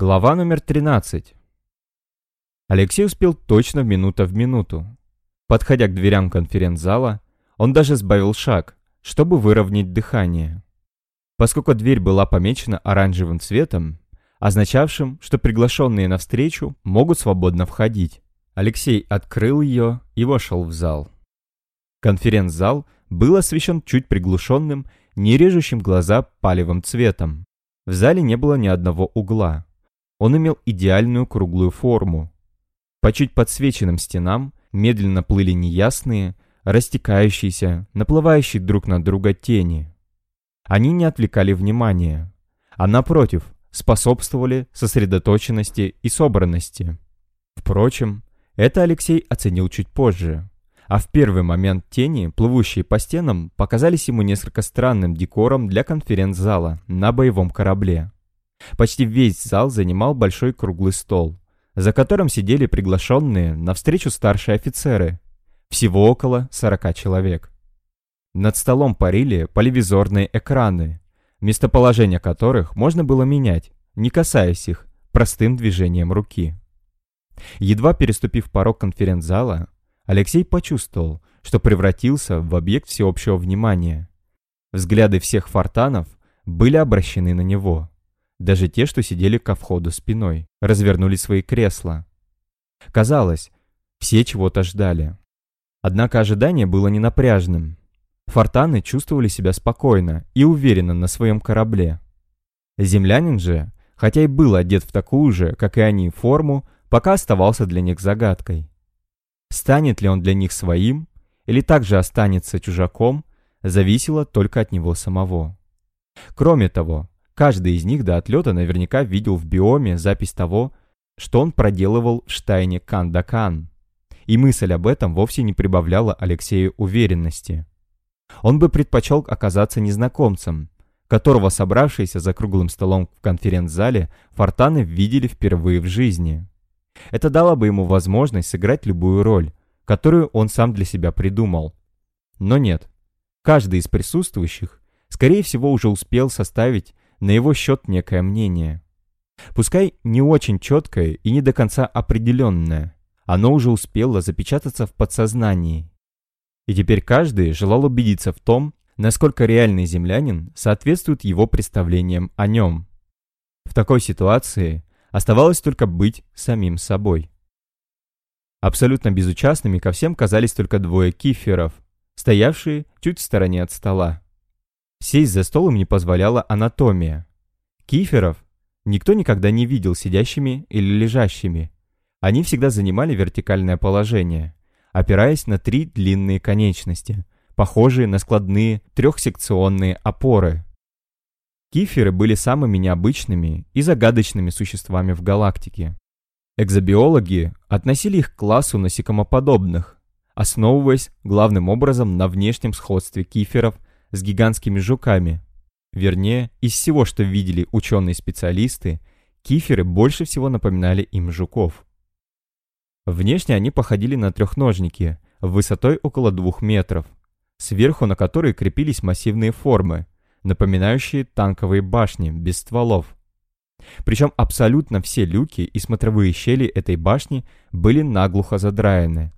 Глава номер 13. Алексей успел точно минута в минуту. Подходя к дверям конференц-зала, он даже сбавил шаг, чтобы выровнять дыхание. Поскольку дверь была помечена оранжевым цветом, означавшим, что приглашенные на встречу могут свободно входить, Алексей открыл ее и вошел в зал. Конференц-зал был освещен чуть приглушенным, не режущим глаза палевым цветом. В зале не было ни одного угла. Он имел идеальную круглую форму. По чуть подсвеченным стенам медленно плыли неясные, растекающиеся, наплывающие друг на друга тени. Они не отвлекали внимания, а напротив, способствовали сосредоточенности и собранности. Впрочем, это Алексей оценил чуть позже. А в первый момент тени, плывущие по стенам, показались ему несколько странным декором для конференц-зала на боевом корабле. Почти весь зал занимал большой круглый стол, за которым сидели приглашенные на встречу старшие офицеры. Всего около 40 человек. Над столом парили поливизорные экраны, местоположение которых можно было менять, не касаясь их, простым движением руки. Едва переступив порог конференц-зала, Алексей почувствовал, что превратился в объект всеобщего внимания. Взгляды всех фортанов были обращены на него. Даже те, что сидели ко входу спиной, развернули свои кресла. Казалось, все чего-то ждали. Однако ожидание было не напряжным. Фортаны чувствовали себя спокойно и уверенно на своем корабле. Землянин же, хотя и был одет в такую же, как и они, форму, пока оставался для них загадкой. Станет ли он для них своим, или также останется чужаком, зависело только от него самого. Кроме того, Каждый из них до отлета наверняка видел в биоме запись того, что он проделывал в штайне Кандакан. И мысль об этом вовсе не прибавляла Алексею уверенности. Он бы предпочел оказаться незнакомцем, которого собравшиеся за круглым столом в конференц-зале фортаны видели впервые в жизни. Это дало бы ему возможность сыграть любую роль, которую он сам для себя придумал. Но нет. Каждый из присутствующих, скорее всего, уже успел составить на его счет некое мнение. Пускай не очень четкое и не до конца определенное, оно уже успело запечататься в подсознании. И теперь каждый желал убедиться в том, насколько реальный землянин соответствует его представлениям о нем. В такой ситуации оставалось только быть самим собой. Абсолютно безучастными ко всем казались только двое киферов, стоявшие чуть в стороне от стола. Сесть за стол им не позволяла анатомия. Киферов никто никогда не видел сидящими или лежащими. Они всегда занимали вертикальное положение, опираясь на три длинные конечности, похожие на складные трехсекционные опоры. Киферы были самыми необычными и загадочными существами в галактике. Экзобиологи относили их к классу насекомоподобных, основываясь главным образом на внешнем сходстве киферов с гигантскими жуками. Вернее, из всего, что видели ученые-специалисты, киферы больше всего напоминали им жуков. Внешне они походили на трехножники, высотой около двух метров, сверху на которые крепились массивные формы, напоминающие танковые башни без стволов. Причем абсолютно все люки и смотровые щели этой башни были наглухо задраены.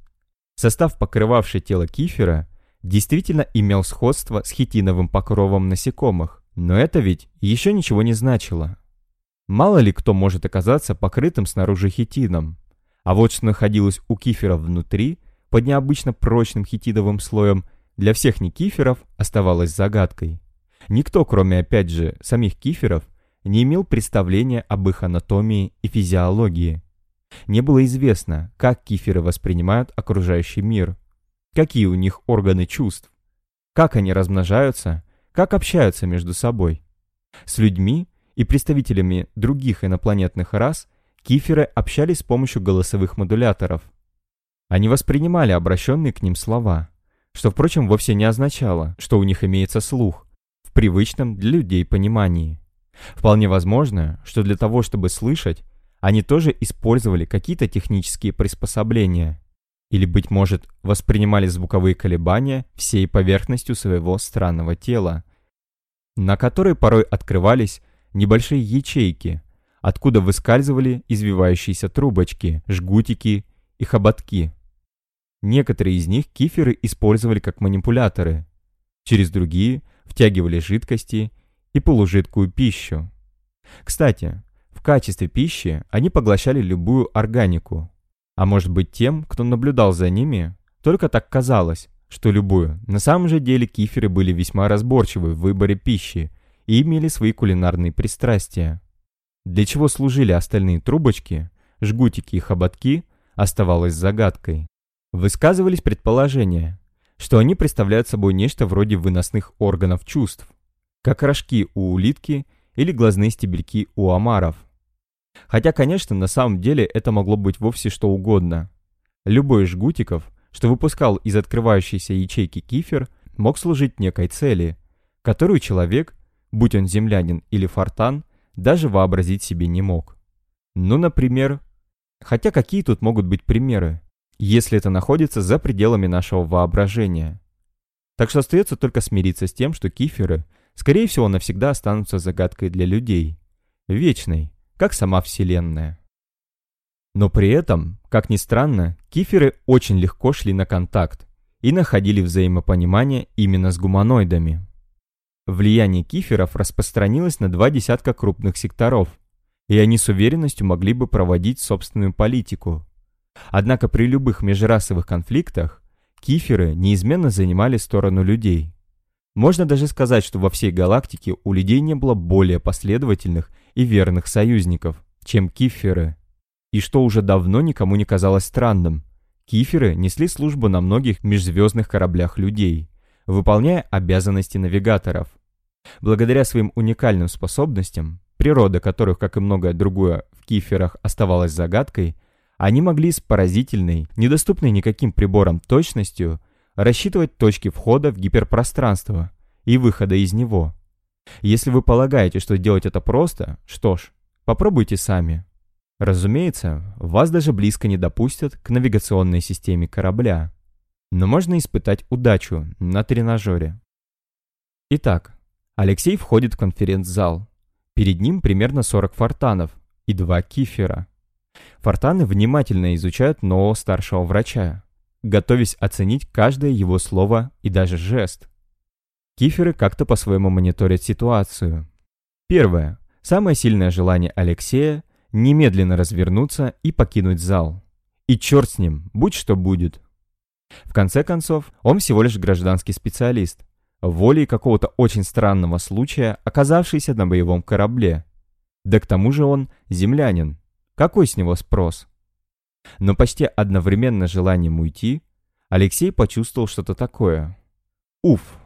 Состав, покрывавший тело кифера, действительно имел сходство с хитиновым покровом насекомых, но это ведь еще ничего не значило. Мало ли кто может оказаться покрытым снаружи хитином, а вот что находилось у кифера внутри, под необычно прочным хитиновым слоем, для всех некиферов оставалось загадкой. Никто, кроме опять же самих киферов, не имел представления об их анатомии и физиологии. Не было известно, как киферы воспринимают окружающий мир, какие у них органы чувств, как они размножаются, как общаются между собой. С людьми и представителями других инопланетных рас киферы общались с помощью голосовых модуляторов. Они воспринимали обращенные к ним слова, что, впрочем, вовсе не означало, что у них имеется слух, в привычном для людей понимании. Вполне возможно, что для того, чтобы слышать, они тоже использовали какие-то технические приспособления или, быть может, воспринимали звуковые колебания всей поверхностью своего странного тела, на которой порой открывались небольшие ячейки, откуда выскальзывали извивающиеся трубочки, жгутики и хоботки. Некоторые из них киферы использовали как манипуляторы. Через другие втягивали жидкости и полужидкую пищу. Кстати, в качестве пищи они поглощали любую органику. А может быть тем, кто наблюдал за ними, только так казалось, что любую. На самом же деле киферы были весьма разборчивы в выборе пищи и имели свои кулинарные пристрастия. Для чего служили остальные трубочки, жгутики и хоботки, оставалось загадкой. Высказывались предположения, что они представляют собой нечто вроде выносных органов чувств, как рожки у улитки или глазные стебельки у омаров. Хотя, конечно, на самом деле это могло быть вовсе что угодно. Любой жгутиков, что выпускал из открывающейся ячейки кифер, мог служить некой цели, которую человек, будь он землянин или фортан, даже вообразить себе не мог. Ну, например... Хотя какие тут могут быть примеры, если это находится за пределами нашего воображения? Так что остается только смириться с тем, что киферы, скорее всего, навсегда останутся загадкой для людей. Вечной, как сама Вселенная. Но при этом, как ни странно, киферы очень легко шли на контакт и находили взаимопонимание именно с гуманоидами. Влияние киферов распространилось на два десятка крупных секторов, и они с уверенностью могли бы проводить собственную политику. Однако при любых межрасовых конфликтах киферы неизменно занимали сторону людей. Можно даже сказать, что во всей галактике у людей не было более последовательных и верных союзников, чем киферы. И что уже давно никому не казалось странным, киферы несли службу на многих межзвездных кораблях людей, выполняя обязанности навигаторов. Благодаря своим уникальным способностям, природа которых, как и многое другое, в киферах оставалась загадкой, они могли с поразительной, недоступной никаким приборам точностью рассчитывать точки входа в гиперпространство и выхода из него. Если вы полагаете, что делать это просто, что ж, попробуйте сами. Разумеется, вас даже близко не допустят к навигационной системе корабля. Но можно испытать удачу на тренажере. Итак, Алексей входит в конференц-зал. Перед ним примерно 40 фортанов и два кифера. Фортаны внимательно изучают нового старшего врача, готовясь оценить каждое его слово и даже жест. Киферы как-то по-своему мониторят ситуацию. Первое. Самое сильное желание Алексея – немедленно развернуться и покинуть зал. И черт с ним, будь что будет. В конце концов, он всего лишь гражданский специалист, волей какого-то очень странного случая, оказавшийся на боевом корабле. Да к тому же он землянин. Какой с него спрос? Но почти одновременно желанием уйти, Алексей почувствовал что-то такое. Уф!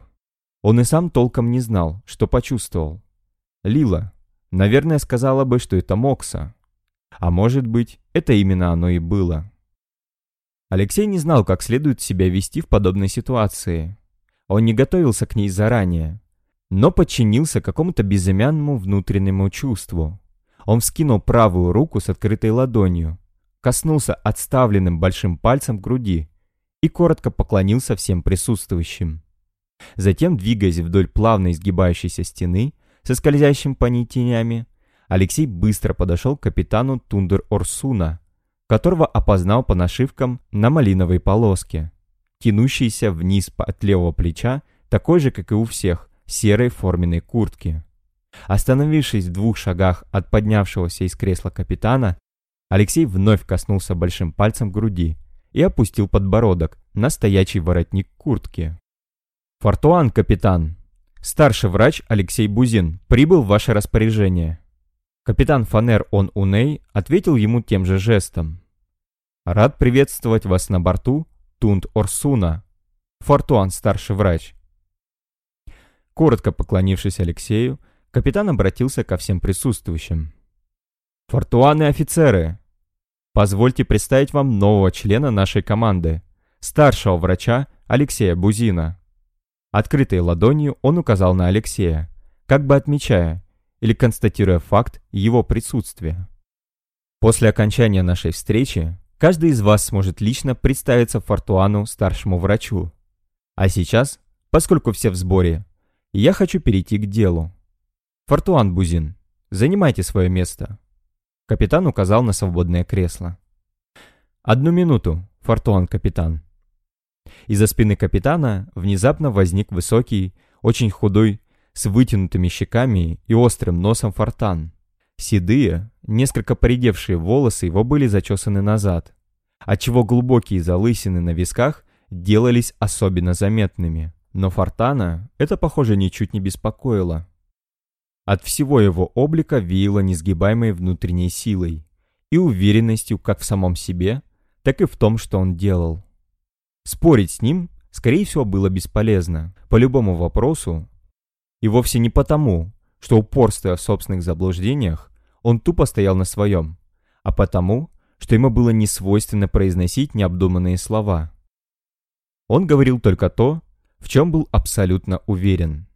Он и сам толком не знал, что почувствовал. Лила, наверное, сказала бы, что это Мокса. А может быть, это именно оно и было. Алексей не знал, как следует себя вести в подобной ситуации. Он не готовился к ней заранее, но подчинился какому-то безымянному внутреннему чувству. Он вскинул правую руку с открытой ладонью, коснулся отставленным большим пальцем груди и коротко поклонился всем присутствующим. Затем, двигаясь вдоль плавно изгибающейся стены со скользящим по ней тенями, Алексей быстро подошел к капитану Тундер Орсуна, которого опознал по нашивкам на малиновой полоске тянущейся вниз от левого плеча, такой же, как и у всех, серой форменной куртки. Остановившись в двух шагах от поднявшегося из кресла капитана, Алексей вновь коснулся большим пальцем груди и опустил подбородок на стоячий воротник куртки. «Фортуан, капитан!» Старший врач Алексей Бузин прибыл в ваше распоряжение. Капитан Фанер Он Уней ответил ему тем же жестом. «Рад приветствовать вас на борту Тунд Орсуна, Фортуан старший врач. Коротко поклонившись Алексею, капитан обратился ко всем присутствующим. «Фортуаны офицеры, позвольте представить вам нового члена нашей команды, старшего врача Алексея Бузина». Открытой ладонью он указал на Алексея, как бы отмечая или констатируя факт его присутствия. После окончания нашей встречи Каждый из вас сможет лично представиться Фортуану, старшему врачу. А сейчас, поскольку все в сборе, я хочу перейти к делу. Фортуан Бузин, занимайте свое место. Капитан указал на свободное кресло. «Одну минуту, Фортуан капитан». Из-за спины капитана внезапно возник высокий, очень худой, с вытянутыми щеками и острым носом фортан. Седые, несколько поредевшие волосы его были зачесаны назад, отчего глубокие залысины на висках делались особенно заметными. Но Фортана это, похоже, ничуть не беспокоило. От всего его облика веяло несгибаемой внутренней силой и уверенностью как в самом себе, так и в том, что он делал. Спорить с ним, скорее всего, было бесполезно. По любому вопросу и вовсе не потому, что упорствуя в собственных заблуждениях, он тупо стоял на своем, а потому, что ему было не свойственно произносить необдуманные слова. Он говорил только то, в чем был абсолютно уверен.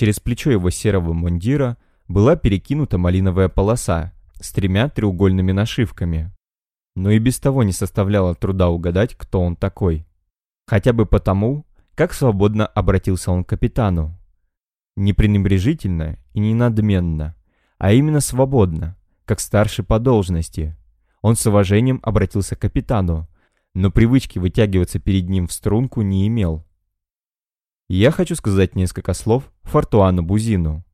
Через плечо его серого мундира была перекинута малиновая полоса с тремя треугольными нашивками. Но и без того не составляло труда угадать, кто он такой. Хотя бы потому, как свободно обратился он к капитану, не пренебрежительно и не надменно, а именно свободно, как старший по должности. Он с уважением обратился к капитану, но привычки вытягиваться перед ним в струнку не имел. Я хочу сказать несколько слов Фортуану Бузину.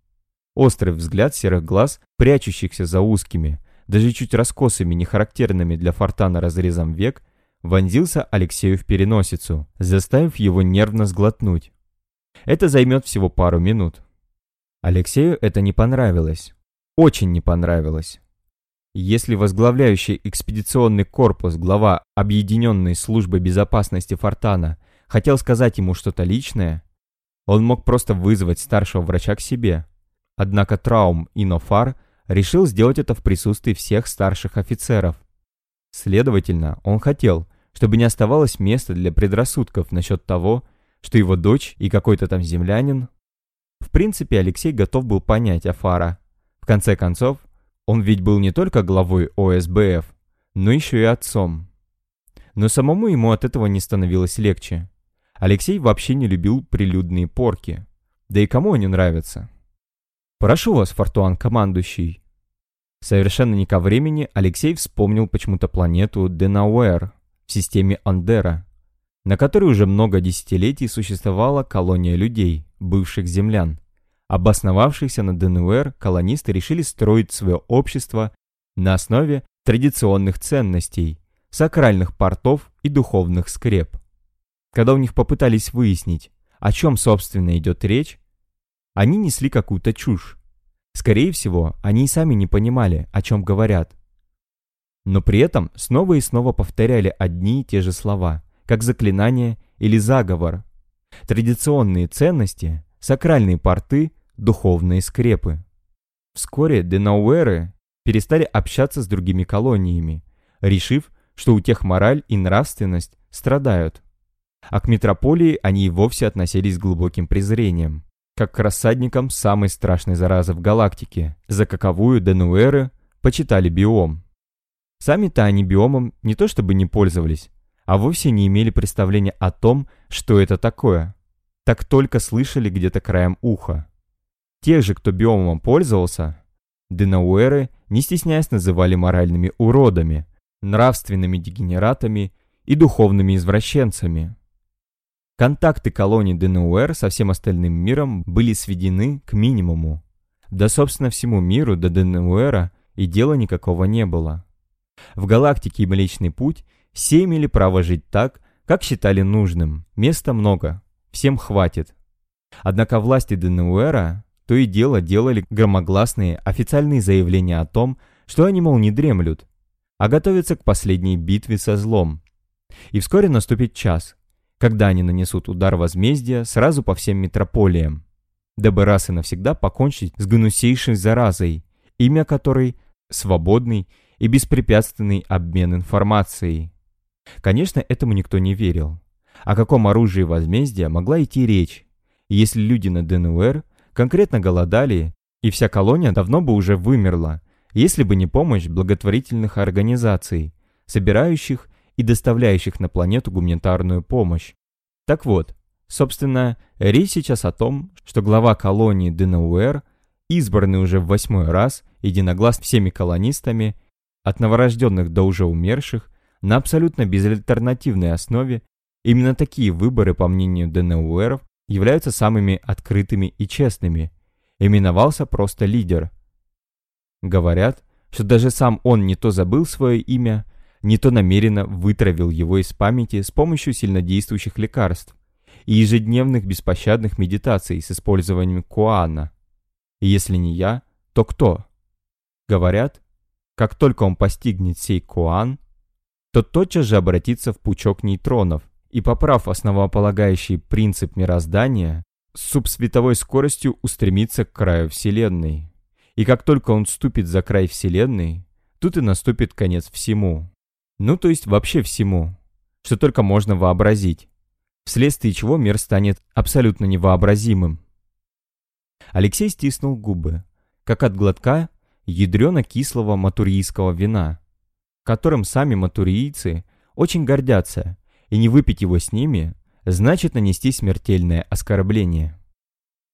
Острый взгляд серых глаз, прячущихся за узкими, даже чуть раскосыми, нехарактерными для Фортана разрезом век, вонзился Алексею в переносицу, заставив его нервно сглотнуть. Это займет всего пару минут. Алексею это не понравилось. Очень не понравилось. Если возглавляющий экспедиционный корпус глава Объединенной службы безопасности Фортана хотел сказать ему что-то личное, он мог просто вызвать старшего врача к себе. Однако Траум и Нофар решил сделать это в присутствии всех старших офицеров. Следовательно, он хотел, чтобы не оставалось места для предрассудков насчет того, что его дочь и какой-то там землянин. В принципе, Алексей готов был понять Афара. В конце концов, он ведь был не только главой ОСБФ, но еще и отцом. Но самому ему от этого не становилось легче. Алексей вообще не любил прилюдные порки. Да и кому они нравятся? «Прошу вас, Фортуан, командующий». Совершенно не ко времени Алексей вспомнил почему-то планету Денауэр в системе Андера на которой уже много десятилетий существовала колония людей, бывших землян. Обосновавшиеся на ДНУР колонисты решили строить свое общество на основе традиционных ценностей, сакральных портов и духовных скреп. Когда у них попытались выяснить, о чем собственно идет речь, они несли какую-то чушь. Скорее всего, они и сами не понимали, о чем говорят. Но при этом снова и снова повторяли одни и те же слова – как заклинание или заговор. Традиционные ценности, сакральные порты, духовные скрепы. Вскоре Денауэры перестали общаться с другими колониями, решив, что у тех мораль и нравственность страдают. А к метрополии они и вовсе относились с глубоким презрением, как к рассадникам самой страшной заразы в галактике, за каковую Денуэры почитали биом. Сами-то они биомом не то чтобы не пользовались, а вовсе не имели представления о том, что это такое. Так только слышали где-то краем уха. Тех же, кто биомом пользовался, Денауэры, не стесняясь, называли моральными уродами, нравственными дегенератами и духовными извращенцами. Контакты колоний Денауэр со всем остальным миром были сведены к минимуму. Да, собственно, всему миру до Денауэра и дела никакого не было. В галактике и Млечный Путь все имели право жить так, как считали нужным. Места много, всем хватит. Однако власти Денуэра то и дело делали громогласные официальные заявления о том, что они, мол, не дремлют, а готовятся к последней битве со злом. И вскоре наступит час, когда они нанесут удар возмездия сразу по всем метрополиям, дабы раз и навсегда покончить с гнусейшей заразой, имя которой – свободный и беспрепятственный обмен информацией. Конечно, этому никто не верил. О каком оружии возмездия могла идти речь, если люди на ДНУР конкретно голодали, и вся колония давно бы уже вымерла, если бы не помощь благотворительных организаций, собирающих и доставляющих на планету гуманитарную помощь. Так вот, собственно, речь сейчас о том, что глава колонии ДНУР, избранный уже в восьмой раз единогласно всеми колонистами, от новорожденных до уже умерших, на абсолютно безальтернативной основе, именно такие выборы, по мнению ДНУРов, являются самыми открытыми и честными. Именовался просто лидер. Говорят, что даже сам он не то забыл свое имя, не то намеренно вытравил его из памяти с помощью сильнодействующих лекарств и ежедневных беспощадных медитаций с использованием куана. Если не я, то кто? Говорят, как только он постигнет сей куан, то тотчас же обратится в пучок нейтронов и, поправ основополагающий принцип мироздания, с субсветовой скоростью устремится к краю Вселенной. И как только он ступит за край Вселенной, тут и наступит конец всему. Ну, то есть вообще всему, что только можно вообразить, вследствие чего мир станет абсолютно невообразимым. Алексей стиснул губы, как от глотка ядрено-кислого матурийского вина, которым сами матурийцы очень гордятся, и не выпить его с ними значит нанести смертельное оскорбление.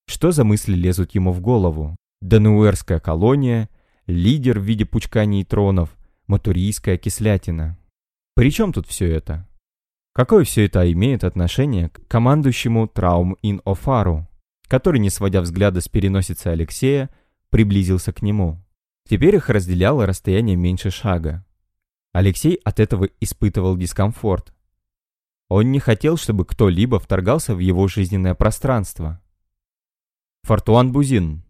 Что за мысли лезут ему в голову? Дануэрская колония, лидер в виде пучка нейтронов, матурийская кислятина. При чем тут все это? Какое все это имеет отношение к командующему Траум Ин Офару, который, не сводя взгляда с переносицы Алексея, приблизился к нему. Теперь их разделяло расстояние меньше шага. Алексей от этого испытывал дискомфорт. Он не хотел, чтобы кто-либо вторгался в его жизненное пространство. Фортуан Бузин.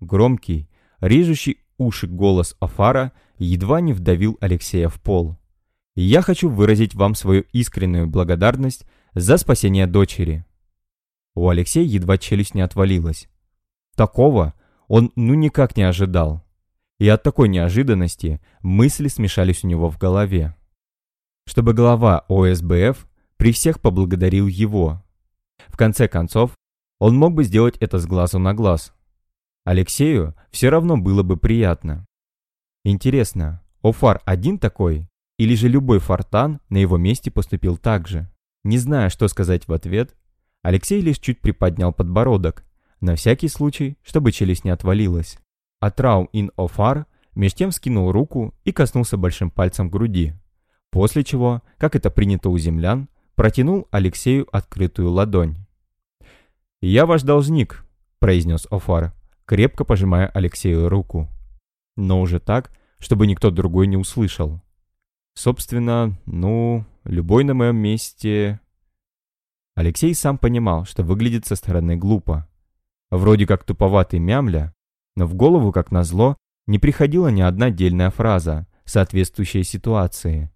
Громкий, режущий уши голос Афара едва не вдавил Алексея в пол. Я хочу выразить вам свою искреннюю благодарность за спасение дочери. У Алексея едва челюсть не отвалилась. Такого он ну никак не ожидал. И от такой неожиданности мысли смешались у него в голове. Чтобы глава ОСБФ при всех поблагодарил его. В конце концов, он мог бы сделать это с глазу на глаз. Алексею все равно было бы приятно. Интересно, Офар один такой? Или же любой фортан на его месте поступил так же? Не зная, что сказать в ответ, Алексей лишь чуть приподнял подбородок, на всякий случай, чтобы челюсть не отвалилась. А Траум ин Офар меж тем скинул руку и коснулся большим пальцем груди, после чего, как это принято у землян, протянул Алексею открытую ладонь. «Я ваш должник», — произнес Офар, крепко пожимая Алексею руку. Но уже так, чтобы никто другой не услышал. Собственно, ну, любой на моем месте... Алексей сам понимал, что выглядит со стороны глупо. Вроде как туповатый мямля, но в голову, как назло, не приходила ни одна отдельная фраза, соответствующая ситуации.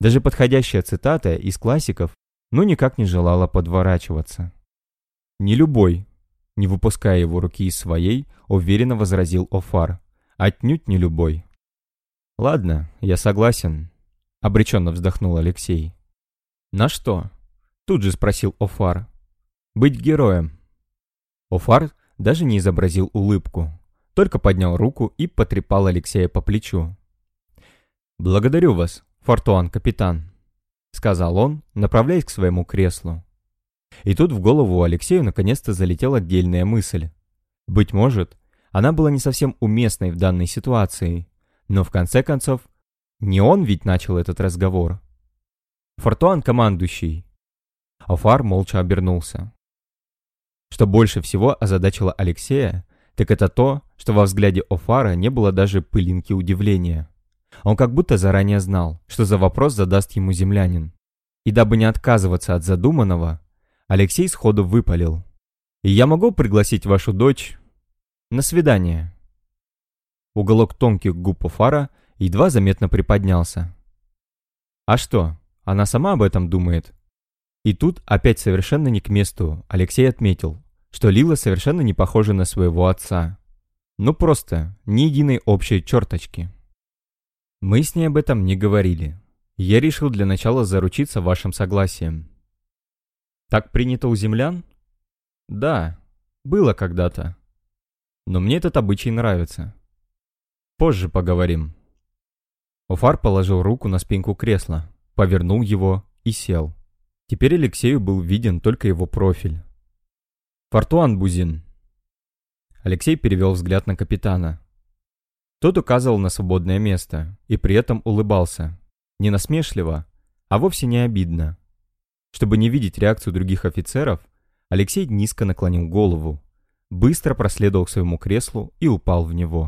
Даже подходящая цитата из классиков, ну никак не желала подворачиваться. «Не любой», — не выпуская его руки из своей, уверенно возразил Офар. «Отнюдь не любой». «Ладно, я согласен», — обреченно вздохнул Алексей. «На что?» — тут же спросил Офар. «Быть героем». Офар даже не изобразил улыбку, только поднял руку и потрепал Алексея по плечу. «Благодарю вас, Фортуан-капитан», — сказал он, направляясь к своему креслу. И тут в голову Алексею наконец-то залетела отдельная мысль. Быть может, она была не совсем уместной в данной ситуации, но в конце концов, не он ведь начал этот разговор. Фортуан командующий. Афар молча обернулся. Что больше всего озадачило Алексея, так это то, что во взгляде Офара не было даже пылинки удивления. Он как будто заранее знал, что за вопрос задаст ему землянин. И дабы не отказываться от задуманного, Алексей сходу выпалил. «И я могу пригласить вашу дочь на свидание?» Уголок тонких губ Фара едва заметно приподнялся. «А что, она сама об этом думает?» И тут, опять совершенно не к месту, Алексей отметил, что Лила совершенно не похожа на своего отца. Ну просто, ни единой общей черточки. Мы с ней об этом не говорили. Я решил для начала заручиться вашим согласием. Так принято у землян? Да, было когда-то. Но мне этот обычай нравится. Позже поговорим. Уфар положил руку на спинку кресла, повернул его и сел. Теперь Алексею был виден только его профиль. «Фортуан Бузин». Алексей перевел взгляд на капитана. Тот указывал на свободное место и при этом улыбался. Не насмешливо, а вовсе не обидно. Чтобы не видеть реакцию других офицеров, Алексей низко наклонил голову, быстро проследовал к своему креслу и упал в него.